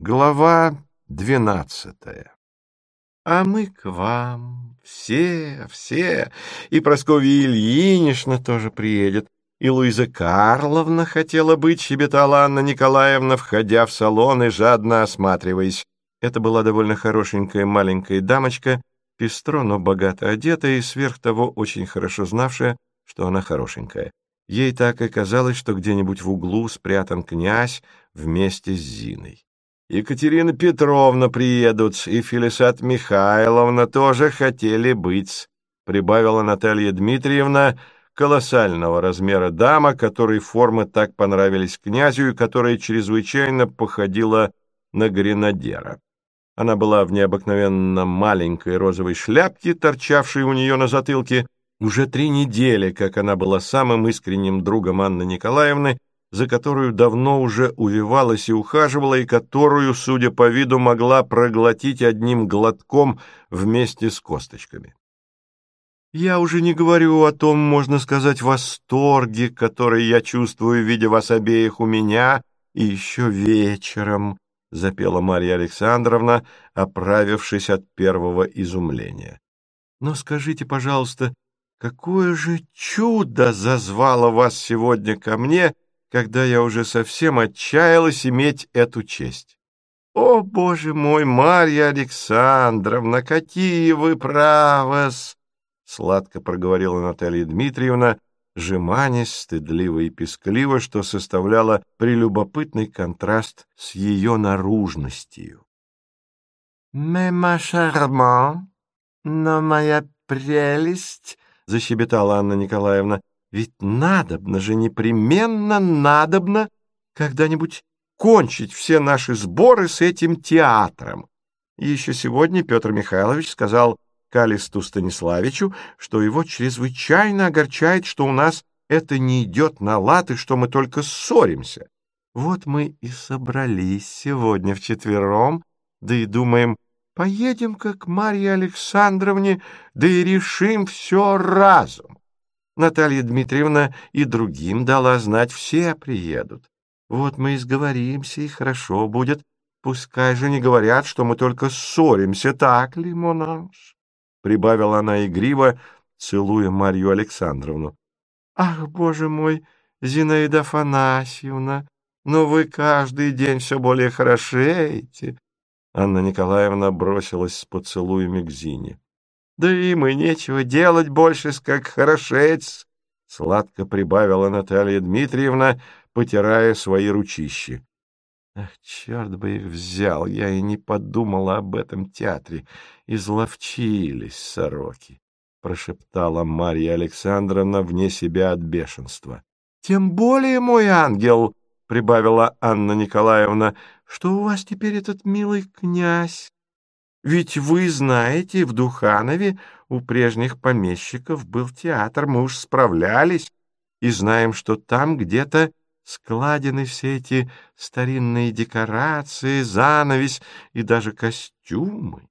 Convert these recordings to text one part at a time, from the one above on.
Глава двенадцатая А мы к вам, все, все, и Прасковья Ильинична тоже приедет, и Луиза Карловна хотела быть, щебетала Анна Николаевна, входя в салон и жадно осматриваясь. Это была довольно хорошенькая маленькая дамочка, пестро, но богато одетая и сверх того очень хорошо знавшая, что она хорошенькая. Ей так и казалось, что где-нибудь в углу спрятан князь вместе с Зиной. Екатерина Петровна приедут, и Фелисат Михайловна тоже хотели быть, прибавила Наталья Дмитриевна, колоссального размера дама, которой формы так понравились князю и которая чрезвычайно походила на гренадера. Она была в необыкновенно маленькой розовой шляпке, торчавшей у нее на затылке. Уже три недели, как она была самым искренним другом Анны Николаевны, за которую давно уже увивалась и ухаживала, и которую, судя по виду, могла проглотить одним глотком вместе с косточками. Я уже не говорю о том, можно сказать, восторге, который я чувствую, видя вас обеих у меня, и еще вечером, — запела Марья Александровна, оправившись от первого изумления. Но скажите, пожалуйста, какое же чудо зазвало вас сегодня ко мне, — когда я уже совсем отчаялась иметь эту честь. «О, боже мой, Марья Александровна, какие вы правос!» Сладко проговорила Наталья Дмитриевна, жеманясь стыдливо и пескливо, что составляло прелюбопытный контраст с ее наружностью. «Мема шарман, но моя прелесть!» — защебетала Анна Николаевна. Ведь надобно же, непременно надобно когда-нибудь кончить все наши сборы с этим театром. И еще сегодня Петр Михайлович сказал Калисту Станиславичу, что его чрезвычайно огорчает, что у нас это не идет на лад и что мы только ссоримся. Вот мы и собрались сегодня вчетвером, да и думаем, поедем-ка к Марье Александровне, да и решим все разом. Наталья Дмитриевна и другим дала знать, все приедут. Вот мы и сговоримся, и хорошо будет. Пускай же не говорят, что мы только ссоримся, так ли, Монанж? Прибавила она игриво, целуя Марью Александровну. Ах, боже мой, Зинаида Афанасьевна, но вы каждый день все более хорошеете. Анна Николаевна бросилась с поцелуями к Зине. Да им и нечего делать больше, как хорошеть, — сладко прибавила Наталья Дмитриевна, потирая свои ручищи. Ах, черт бы их взял, я и не подумала об этом театре. Изловчились сороки, — прошептала Марья Александровна вне себя от бешенства. — Тем более, мой ангел, — прибавила Анна Николаевна, — что у вас теперь этот милый князь. Ведь вы знаете, в Духанове у прежних помещиков был театр, мы уж справлялись, и знаем, что там где-то складены все эти старинные декорации, занавесь и даже костюмы.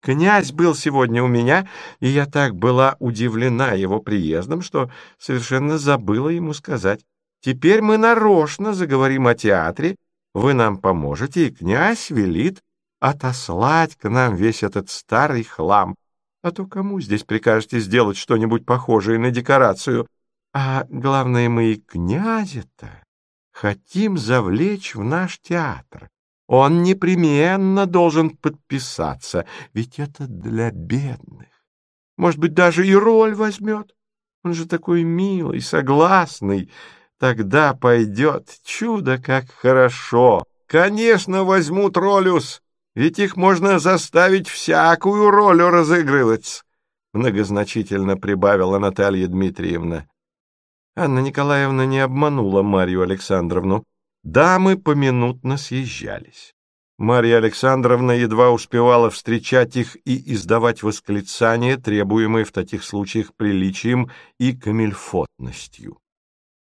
Князь был сегодня у меня, и я так была удивлена его приездом, что совершенно забыла ему сказать. Теперь мы нарочно заговорим о театре, вы нам поможете, и князь велит отослать к нам весь этот старый хлам. А то кому здесь прикажете сделать что-нибудь похожее на декорацию? А главное, мы и князя-то хотим завлечь в наш театр. Он непременно должен подписаться, ведь это для бедных. Может быть, даже и роль возьмет. Он же такой милый, согласный. Тогда пойдет чудо, как хорошо. Конечно, возьмут ролюс. Ведь их можно заставить всякую роль разыгрывать, — многозначительно прибавила Наталья Дмитриевна. Анна Николаевна не обманула Марию Александровну. Дамы поминутно съезжались. Марья Александровна едва успевала встречать их и издавать восклицания, требуемые в таких случаях приличием и камельфотностью.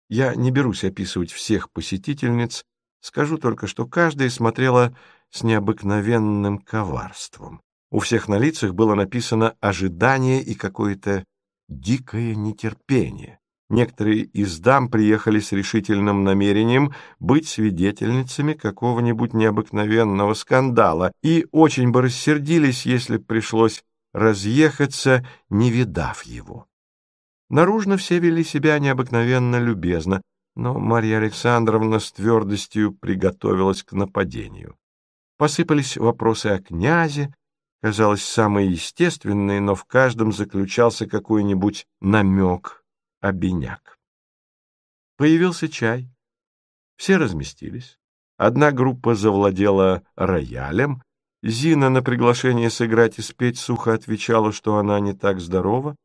Я не берусь описывать всех посетительниц, скажу только, что каждая смотрела с необыкновенным коварством. У всех на лицах было написано ожидание и какое-то дикое нетерпение. Некоторые из дам приехали с решительным намерением быть свидетельницами какого-нибудь необыкновенного скандала и очень бы рассердились, если пришлось разъехаться, не видав его. Наружно все вели себя необыкновенно любезно, но Марья Александровна с твердостью приготовилась к нападению. Посыпались вопросы о князе, казалось, самые естественные, но в каждом заключался какой-нибудь намек, обиняк. Появился чай. Все разместились. Одна группа завладела роялем. Зина на приглашение сыграть и спеть сухо отвечала, что она не так здорова,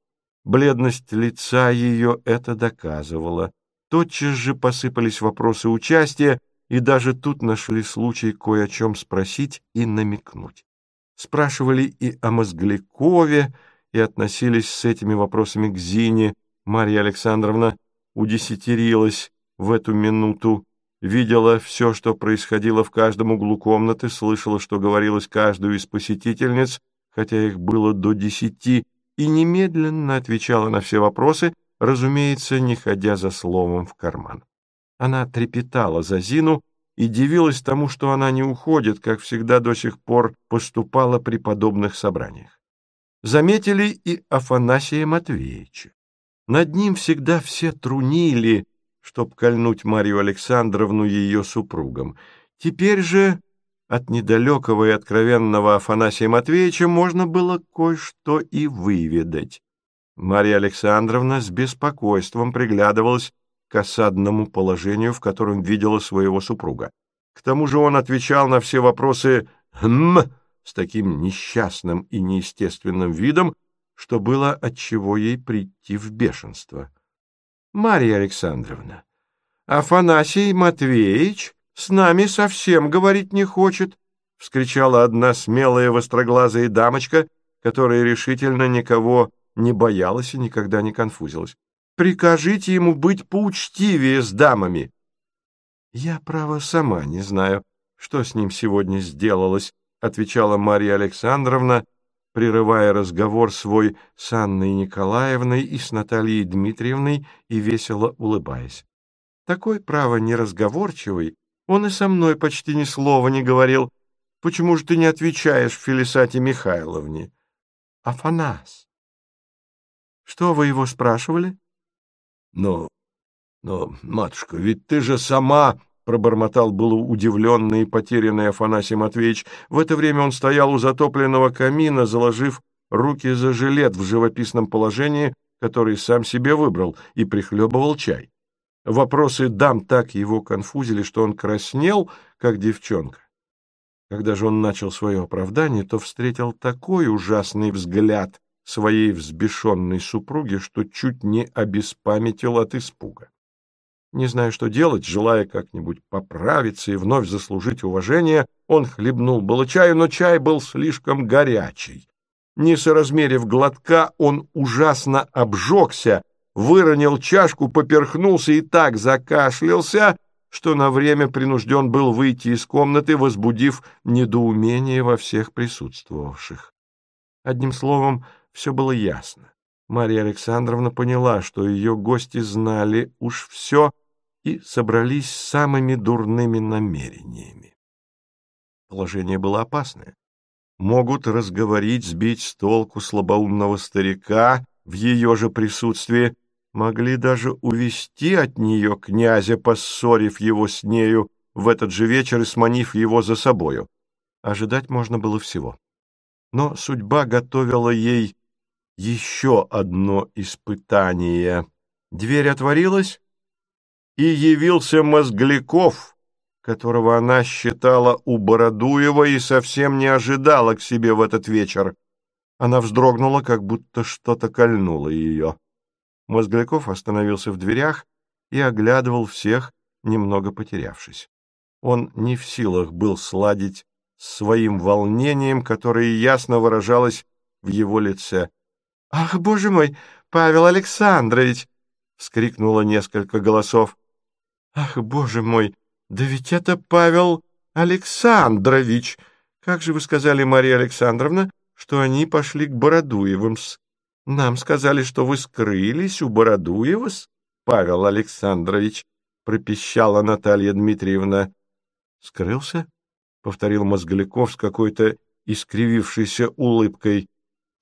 Бледность лица ее это доказывала. Тотчас же посыпались вопросы участия, и даже тут нашли случай кое о чем спросить и намекнуть. Спрашивали и о Мозглякове, и относились с этими вопросами к Зине. Марья Александровна удесятерилась в эту минуту, видела все, что происходило в каждом углу комнаты, слышала, что говорилось каждую из посетительниц, хотя их было до десяти, и немедленно отвечала на все вопросы, разумеется, не ходя за словом в карман. Она трепетала за Зину и дивилась тому, что она не уходит, как всегда до сих пор поступала при подобных собраниях. Заметили и Афанасия Матвеевича. Над ним всегда все трунили, чтоб кольнуть Марию Александровну ее супругом. Теперь же от недалекого и откровенного Афанасия Матвеевича можно было кое-что и выведать. Марья Александровна с беспокойством приглядывалась к осадному положению, в котором видела своего супруга. К тому же он отвечал на все вопросы «хм» с таким несчастным и неестественным видом, что было отчего ей прийти в бешенство. «Марья Александровна, Афанасий Матвеевич с нами совсем говорить не хочет, — вскричала одна смелая востроглазая дамочка, которая решительно никого не боялась и никогда не конфузилась. Прикажите ему быть поучтивее с дамами. Я, право, сама не знаю, что с ним сегодня сделалось, — отвечала Марья Александровна, прерывая разговор свой с Анной Николаевной и с Натальей Дмитриевной и весело улыбаясь. Такой, право, неразговорчивый, он и со мной почти ни слова не говорил. Почему же ты не отвечаешь Фелисате Михайловне? Афанас. Что вы его спрашивали? Ну, но, матушка, ведь ты же сама... — пробормотал было удивленный и потерянный Афанасий Матвеевич. В это время он стоял у затопленного камина, заложив руки за жилет в живописном положении, который сам себе выбрал, и прихлебывал чай. Вопросы дам так его конфузили, что он краснел, как девчонка. Когда же он начал свое оправдание, то встретил такой ужасный взгляд своей взбешенной супруги, что чуть не обеспамятил от испуга. Не зная, что делать, желая как-нибудь поправиться и вновь заслужить уважение, он хлебнул было чаю, но чай был слишком горячий. Не соразмерив глотка, он ужасно обжегся выронил чашку, поперхнулся и так закашлялся, что на время принужден был выйти из комнаты, возбудив недоумение во всех присутствовавших. Одним словом, все было ясно. Марья Александровна поняла, что ее гости знали уж все и собрались самыми дурными намерениями. Положение было опасное. Могут разговорить, сбить с толку слабоумного старика в ее же присутствии, могли даже увести от нее князя, поссорив его с нею в этот же вечер и сманив его за собою. Ожидать можно было всего. Но судьба готовила ей еще одно испытание. Дверь отворилась, и явился Мозгляков, которого она считала у Бородуева и совсем не ожидала к себе в этот вечер. Она вздрогнула, как будто что-то кольнуло ее. Мозгляков остановился в дверях и оглядывал всех, немного потерявшись. Он не в силах был сладить своим волнением, которое ясно выражалось в его лице. — Ах, боже мой, Павел Александрович! — вскрикнуло несколько голосов. — Ах, боже мой, да ведь это Павел Александрович! Как же вы сказали, Мария Александровна, что они пошли к Бородуевым-с? Нам сказали, что вы скрылись у Бородуева-с. Павел Александрович, — пропищала Наталья Дмитриевна. «Скрылся?» — повторил Мозголяков с какой-то искривившейся улыбкой.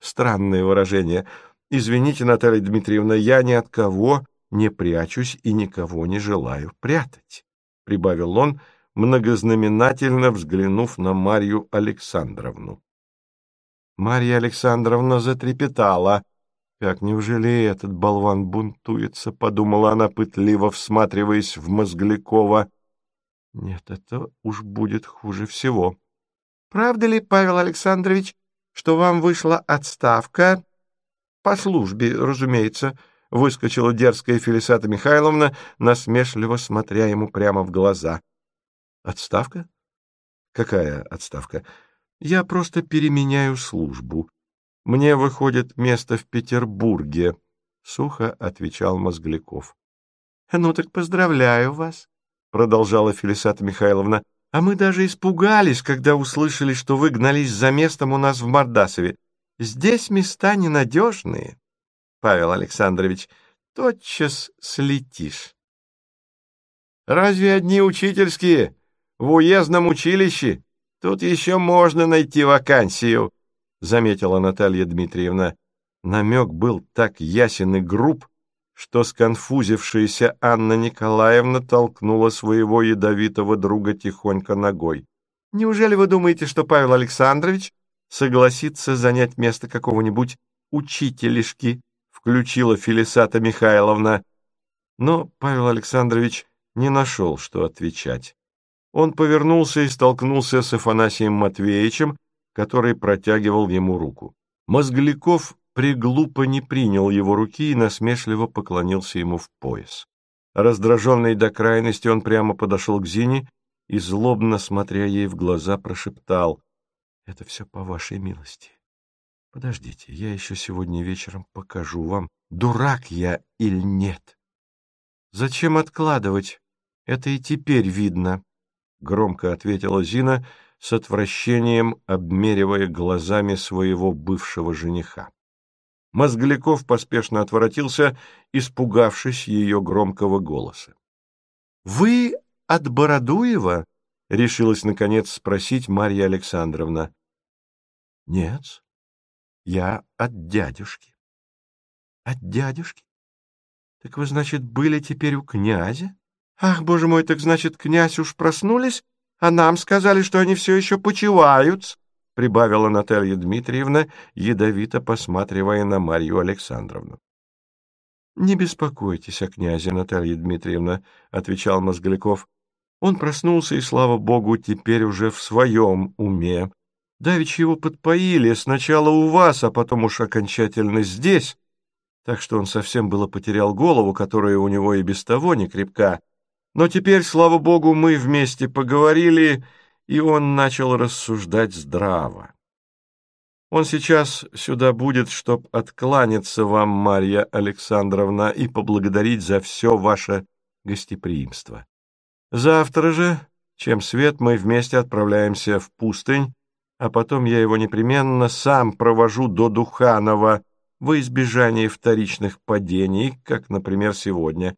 Странное выражение. «Извините, Наталья Дмитриевна, я ни от кого не прячусь и никого не желаю прятать», — прибавил он, многознаменательно взглянув на Марью Александровну. Марья Александровна затрепетала. «Как неужели этот болван бунтуется?» — подумала она, пытливо всматриваясь в Мозглякова. «Нет, это уж будет хуже всего». «Правда ли, Павел Александрович, что вам вышла отставка?» «По службе, разумеется», — выскочила дерзкая Фелисата Михайловна, насмешливо смотря ему прямо в глаза. «Отставка? Какая отставка? Я просто переменяю службу. Мне выходит место в Петербурге, — сухо отвечал Мозгляков. — Ну так поздравляю вас, — продолжала Фелисата Михайловна. — А мы даже испугались, когда услышали, что вы гнались за местом у нас в Мордасове. Здесь места ненадежные. Павел Александрович, тотчас слетишь. — Разве одни учительские? В уездном училище? Тут еще можно найти вакансию, заметила Наталья Дмитриевна. Намек был так ясен и груб, что сконфузившаяся Анна Николаевна толкнула своего ядовитого друга тихонько ногой. «Неужели вы думаете, что Павел Александрович согласится занять место какого-нибудь учителишки?» — включила Фелисата Михайловна. Но Павел Александрович не нашел, что отвечать. Он повернулся и столкнулся с Афанасием Матвеевичем, который протягивал ему руку. Мозгликов приглупо не принял его руки и насмешливо поклонился ему в пояс. Раздраженный до крайности, он прямо подошел к Зине и, злобно смотря ей в глаза, прошептал «Это все по вашей милости. Подождите, я еще сегодня вечером покажу вам, дурак я или нет. Зачем откладывать? Это и теперь видно», — громко ответила Зина, — с отвращением обмеривая глазами своего бывшего жениха. Мозгляков поспешно отворотился, испугавшись ее громкого голоса. — Вы от Бородуева? — решилась, наконец, спросить Марья Александровна. — Нет, я от дядюшки. — От дядюшки? Так вы, значит, были теперь у князя? Ах, боже мой, так значит, князь уж проснулись а нам сказали, что они все еще почивают, — прибавила Наталья Дмитриевна, ядовито посматривая на Марью Александровну. — Не беспокойтесь о князе, Наталья Дмитриевна, — отвечал Мозгляков. Он проснулся, и, слава богу, теперь уже в своем уме. Давичи его подпоили сначала у вас, а потом уж окончательно здесь, так что он совсем было потерял голову, которая у него и без того не крепка. Но теперь, слава богу, мы вместе поговорили, и он начал рассуждать здраво. Он сейчас сюда будет, чтоб откланяться вам, Марья Александровна, и поблагодарить за все ваше гостеприимство. Завтра же, чем свет, мы вместе отправляемся в пустынь, а потом я его непременно сам провожу до Духанова во избежание вторичных падений, как, например, сегодня,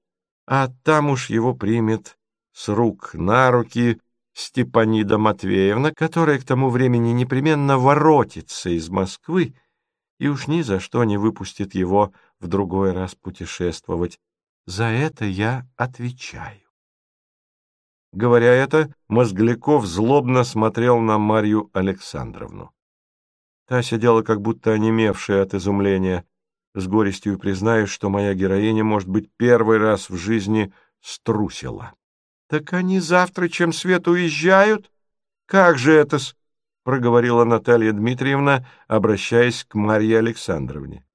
а там уж его примет с рук на руки Степанида Матвеевна, которая к тому времени непременно воротится из Москвы и уж ни за что не выпустит его в другой раз путешествовать. За это я отвечаю. Говоря это, Мозгляков злобно смотрел на Марью Александровну. Та сидела как будто онемевшая от изумления. С горестью признаюсь, что моя героиня, может быть, первый раз в жизни струсила. — Так они завтра, чем свет, уезжают? Как же это-с? — проговорила Наталья Дмитриевна, обращаясь к Марье Александровне.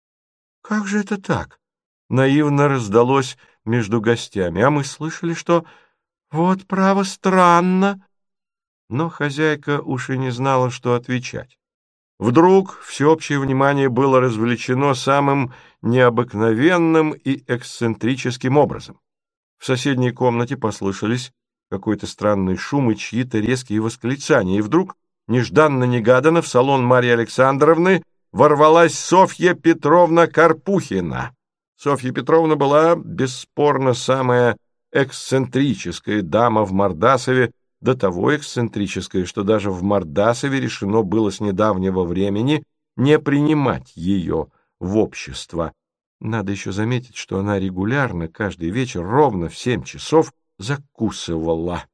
— Как же это так? — наивно раздалось между гостями. А мы слышали, что... Вот, право, странно. Но хозяйка уж и не знала, что отвечать. Вдруг всеобщее внимание было развлечено самым необыкновенным и эксцентрическим образом. В соседней комнате послышались какой-то странный шум и чьи-то резкие восклицания, и вдруг, нежданно-негаданно, в салон Марьи Александровны ворвалась Софья Петровна Карпухина. Софья Петровна была, бесспорно, самая эксцентрическая дама в Мордасове, до того эксцентрическая, что даже в Мордасове решено было с недавнего времени не принимать ее в общество. Надо еще заметить, что она регулярно каждый вечер ровно в семь часов закусывала.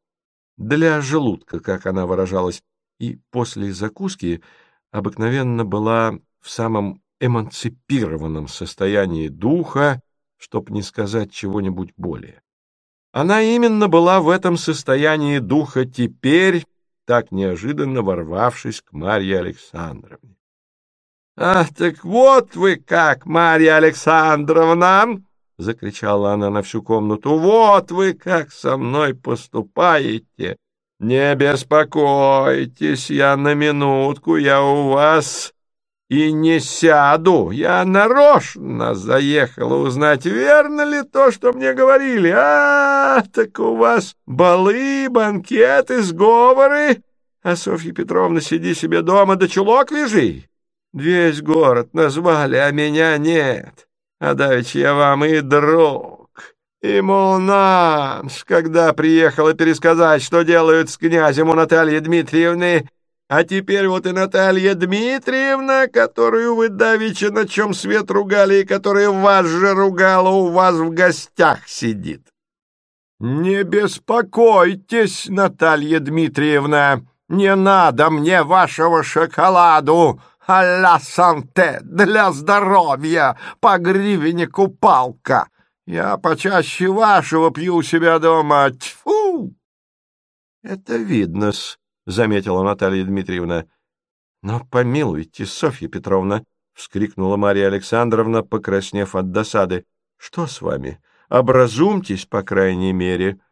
Для желудка, как она выражалась, и после закуски обыкновенно была в самом эмансипированном состоянии духа, чтоб не сказать чего-нибудь более. Она именно была в этом состоянии духа теперь, так неожиданно ворвавшись к Марье Александровне. — Ах, так вот вы как, Марья Александровна! — закричала она на всю комнату. — Вот вы как со мной поступаете! Не беспокойтесь, я на минутку, я у вас и не сяду. Я нарочно заехала узнать, верно ли то, что мне говорили. А, так у вас балы, банкеты, сговоры. А Софья Петровна, сиди себе дома, да чулок вяжи. Весь город назвали, а меня нет. А давеча я вам и друг. И Молнанж, когда приехала пересказать, что делают с князем у Натальи Дмитриевны, а теперь вот и Наталья Дмитриевна, которую вы давеча на чем свет ругали и которая вас же ругала, у вас в гостях сидит. Не беспокойтесь, Наталья Дмитриевна, не надо мне вашего шоколаду, а санте, для здоровья, по гривеннику купалка. Я почаще вашего пью у себя дома. Тьфу! Это видно-с. — заметила Наталья Дмитриевна. — Но помилуйте, Софья Петровна! — вскрикнула Марья Александровна, покраснев от досады. — Что с вами? Образумьтесь, по крайней мере. —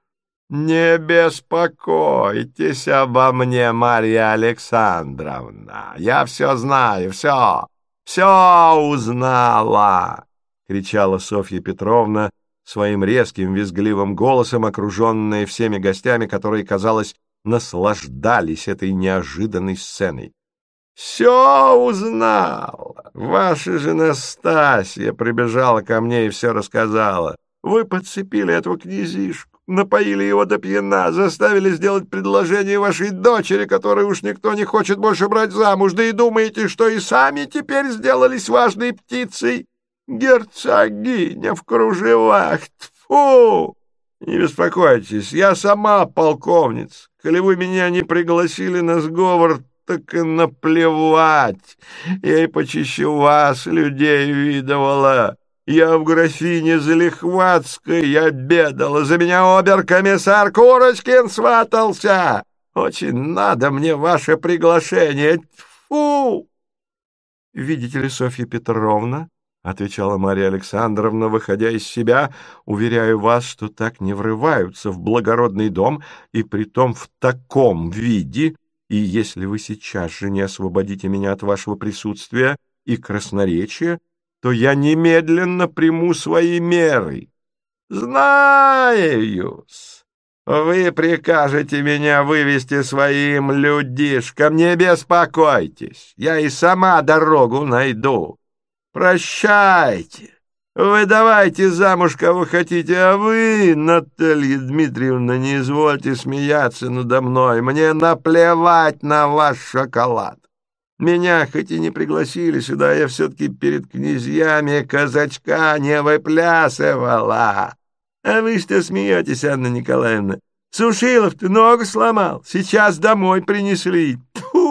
Не беспокойтесь обо мне, Марья Александровна. Я все знаю, все, все узнала! — кричала Софья Петровна своим резким визгливым голосом, окруженная всеми гостями, которые, казалось, наслаждались этой неожиданной сценой. «Все узнал! Ваша же Настасья прибежала ко мне и все рассказала. Вы подцепили этого князишку, напоили его до пьяна, заставили сделать предложение вашей дочери, которой уж никто не хочет больше брать замуж, да и думаете, что и сами теперь сделались важной птицей? Герцогиня в кружевах! Тьфу! Не беспокойтесь, я сама полковница. Коли вы меня не пригласили на сговор, так и наплевать. Я и почище вас, людей, видывала. Я в графине Залихватской обедала, за меня обер-комиссар Курочкин сватался. Очень надо мне ваше приглашение. Фу! Видите ли, Софья Петровна, — отвечала Марья Александровна, выходя из себя, — уверяю вас, что так не врываются в благородный дом, и притом в таком виде, и если вы сейчас же не освободите меня от вашего присутствия и красноречия, то я немедленно приму свои меры. Знаю-с. Вы прикажете меня вывести своим людишкам, не беспокойтесь, я и сама дорогу найду. Прощайте. Вы давайте замуж, кого хотите, а вы, Наталья Дмитриевна, не извольте смеяться надо мной. Мне наплевать на ваш шоколад. Меня хоть и не пригласили сюда, я все-таки перед князьями казачка не выплясывала. А вы что смеетесь, Анна Николаевна? Сушилов, ты ногу сломал, сейчас домой принесли. Тьфу!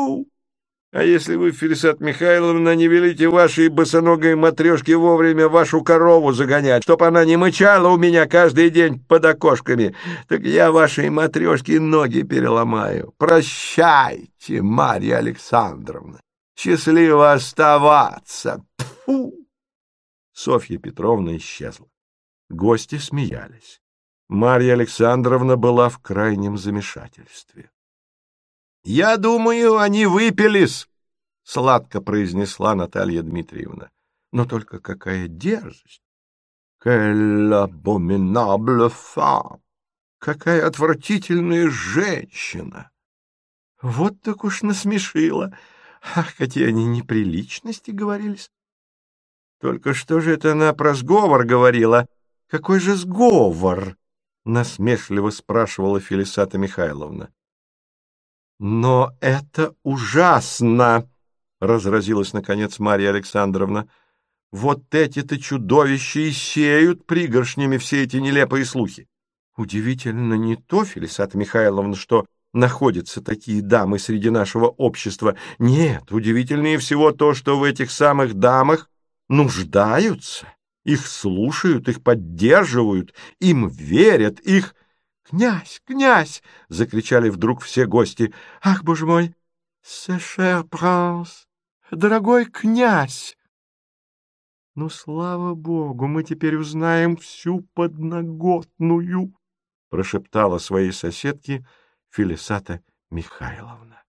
А если вы, Фелисат Михайловна, не велите вашей босоногой матрешке вовремя вашу корову загонять, чтоб она не мычала у меня каждый день под окошками, так я вашей матрешке ноги переломаю. Прощайте, Марья Александровна. Счастливо оставаться. Фу! Софья Петровна исчезла. Гости смеялись. Марья Александровна была в крайнем замешательстве. «Я думаю, они выпились», — сладко произнесла Наталья Дмитриевна. «Но только какая дерзость! Abominable femme! Какая отвратительная женщина! Вот так уж насмешила! Ах, какие они неприличности говорились! Только что же это она про сговор говорила? Какой же сговор? Насмешливо спрашивала Фелисата Михайловна. Но это ужасно! Разразилась, наконец, Марья Александровна. Вот эти-то чудовища и сеют пригоршнями все эти нелепые слухи. Удивительно не то, Фелисата Михайловна, что находятся такие дамы среди нашего общества. Нет, удивительнее всего то, что в этих самых дамах нуждаются, их слушают, их поддерживают, им верят, их... «Князь, князь!» — закричали вдруг все гости. «Ах, боже мой! Сешер пранс! Дорогой князь!» «Ну, слава богу, мы теперь узнаем всю подноготную!» — прошептала своей соседке Фелисата Михайловна.